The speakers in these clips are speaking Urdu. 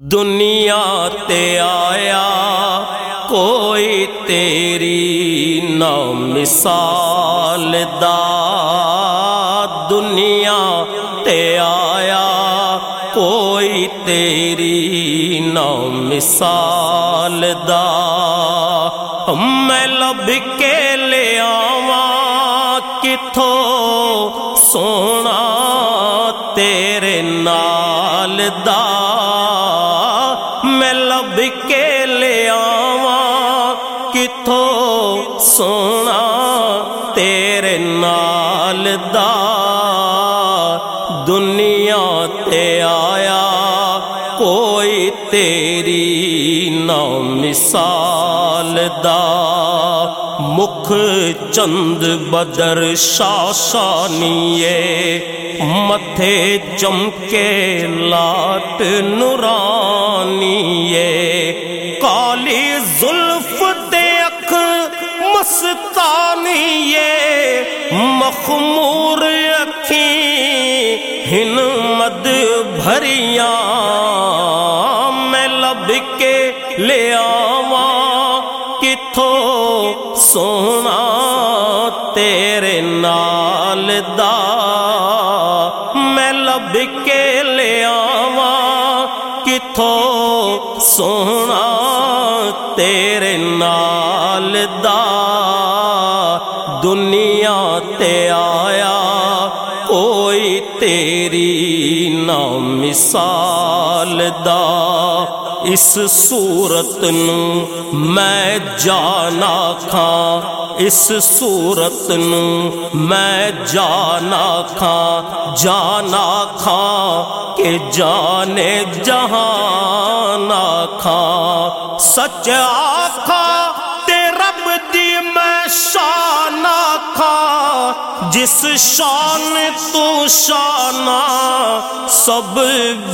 دنیا تے آیا، کوئی تیری نام مثال دا۔ دنیا تے آیا، کوئی تیری نام مثال دا۔ میں لب کے لے آواں کتھو سونا تیرے نال دا۔ میں لب کے لے آواں کتھو سونا تیرے نال دا دنیا تے آیا، کوئی تیری مثال دا۔ مکھ چند بدر شاشانیے۔ متھے چمکے لاٹ نورانی کالی زلف دے اکھ مستانی مخمور اکھی ہن مد بھریاں۔ سونا تیرے نال دا میں لب کے لے آواں کتھو سونا تیرے نال دا دنیا تے آیا، کوئی تیری نام مثال دا اس صورت نو میں جانا کھاں اس صورت نو میں جانا کھاں جانا کھاں کہ جانے جہاں نہ کھاں سچ آکھا جس شان تو شانہ سب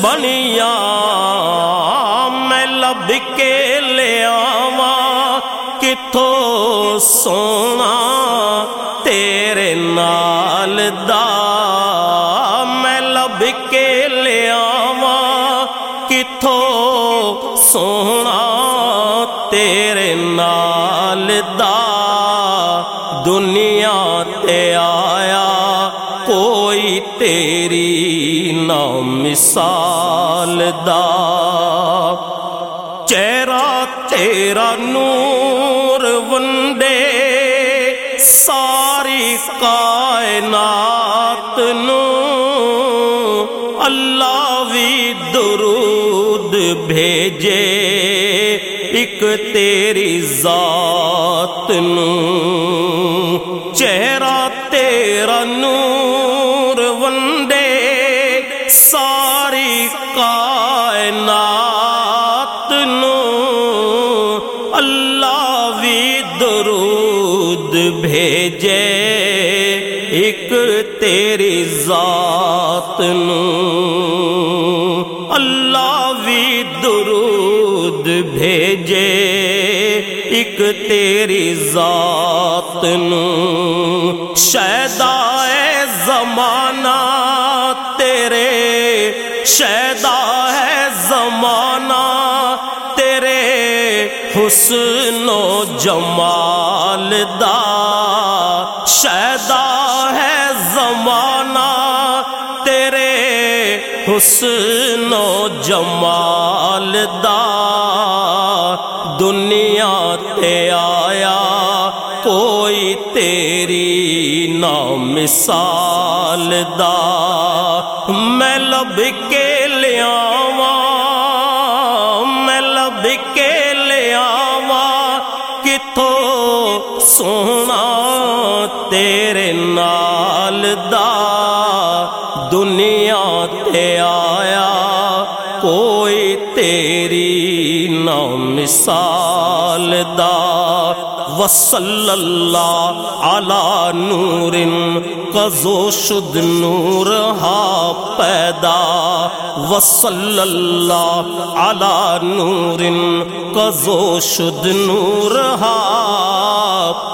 بنیا، میں لب کے لے آواں، کتھو سونا تیرے نال دا، میں لب کے لے آواں، کتھو سونا کوئی تیری نام مثال دا۔ چہرہ تیرا نور ونڈے، ساری کائنات نو۔ اللہ بھی درود بھیجے، ایک تیری ذات نو۔ کائنات نو اللہ بھی درود بھیجے، ایک تیری ذات نو اللہ بھی درود بھیجے، ایک تیری ذات نو شیدا ہے زمانہ تیرے شیدا ہے زمانہ، تیرے حسن و جمال دا۔ شیدا ہے زمانہ، تیرے حسن و جمال دا۔ دنیا تے آیا، کوئی تیری نام مثال دا۔ میں لب کے لے آواں، میں لب کے لے آواں کتھو سونا تیرے نال دا دنیا تے آیا، کوئی تیری نام مثال دا۔ وصل اللہ علی نور قزو شد نور ہا پیدا۔ وصل اللہ علی نور قزو شد نور ہا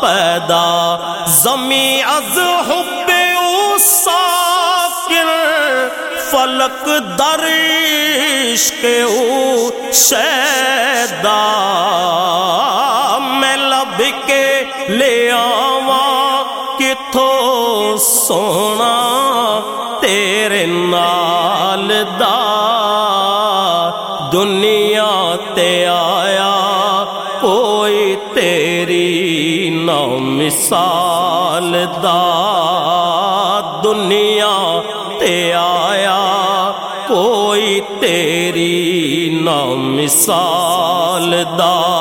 پیدا۔ زمی از حب ساکر فلک درش کے او شیدا۔ کے لے آوا کتھو سونا تیرے نال دا دنیا تے آیا کوئی تیری نہ مثال دا دنیا تے آیا کوئی تیری نہ مثال دا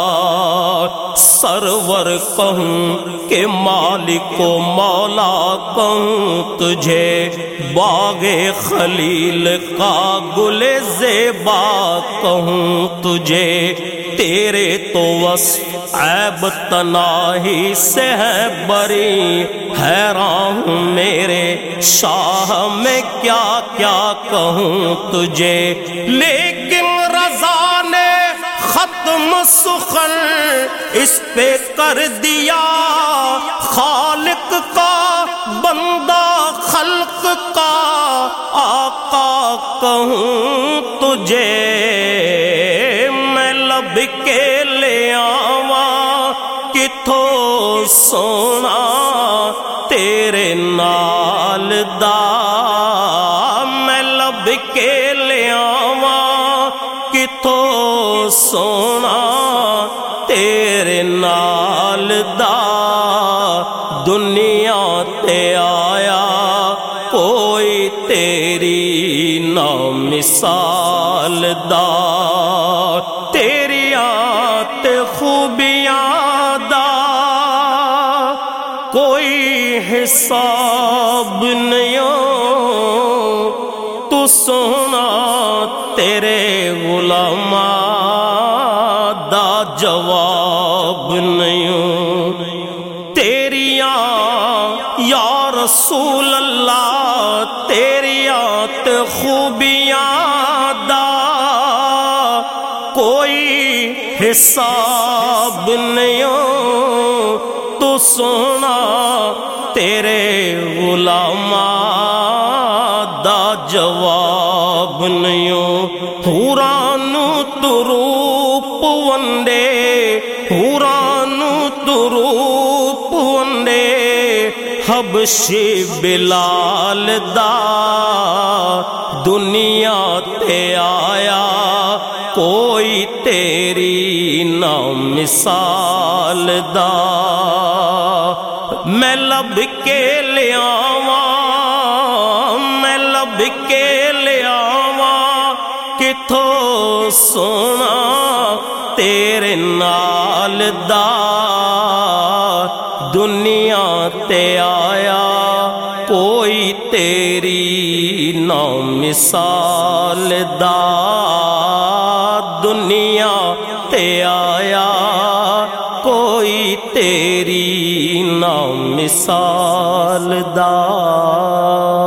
کہوں کہ مالک و مولا کہوں تجھے باغ خلیل کا گل زیبا کہوں تجھے تیرے تو وصف عیب تناہی سے ہے بری حیران ہوں میرے شاہ میں کیا کیا کہوں تجھے لیکن اس پہ کر دیا خالق کا بندہ، خلق کا آقا کہوں تجھے، میں لب کے لے آوا کتھو سونا تیرے نال دا۔ میں لب کے لے آوا کتھو سونا تیرے نال دا دنیا تے آیا، کوئی تیری نہ مثال دا۔ تیری آت خوبیاں دا۔ کوئی حساب نہیں تو سونا تیرے غلامہ دا جواب۔ رسول اللہ تیریات خوبیاں دا کوئی حساب نہیں تو سونا تیرے غلامہ دا جواب نہیں پورانو تروپ ونڈے۔ پورانو تروپ حبشی بلال دا دنیا تے آیا، کوئی تیری نہ مثال دا۔ میں لب کے لے آوا میں لب کے لے آوا کتھو سونا تیرے نال دا۔ دنیا تے آیا، کوئی تیری نو مثال دا۔ دنیا تے آیا، کوئی تیری نو مثال دا۔